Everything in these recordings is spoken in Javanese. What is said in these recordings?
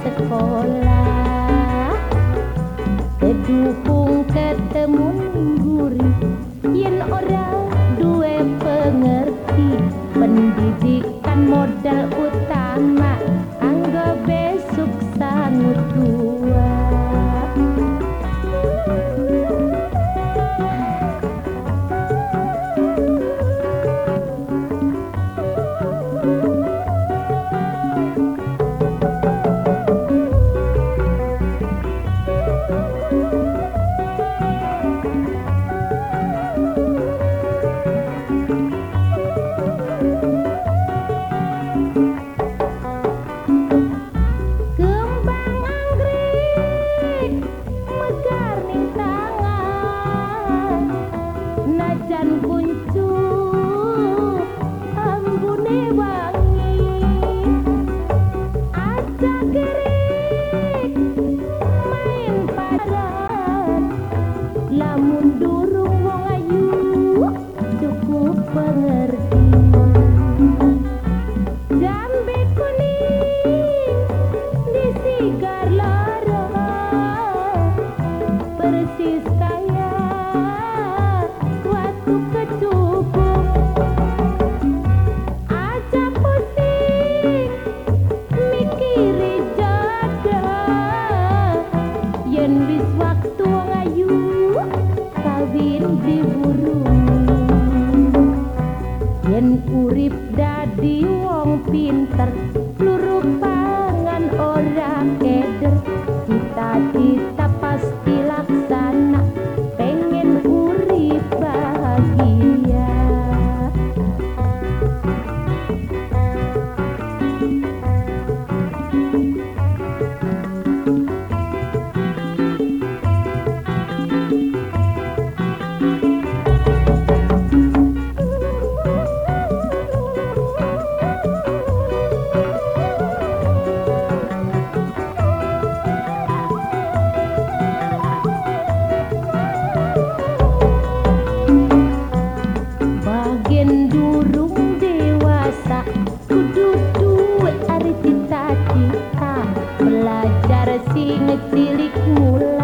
sekolah. Kedukung ketemu guru. Urip dadi wong pinter really cool.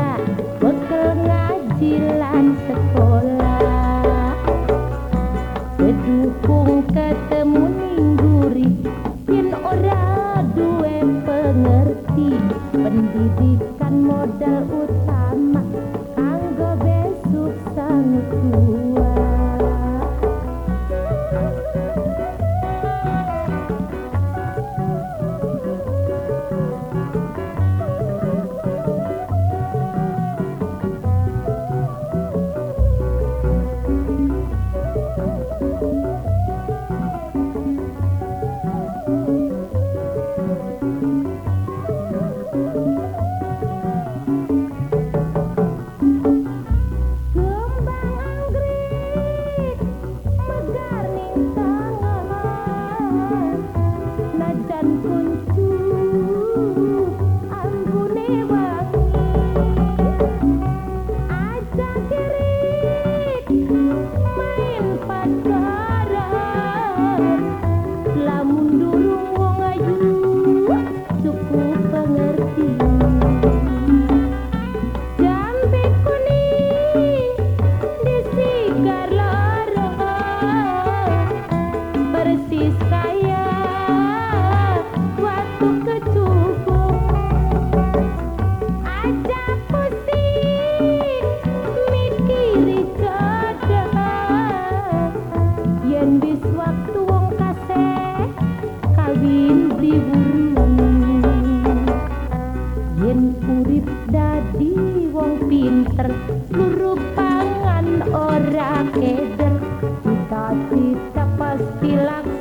Pilaku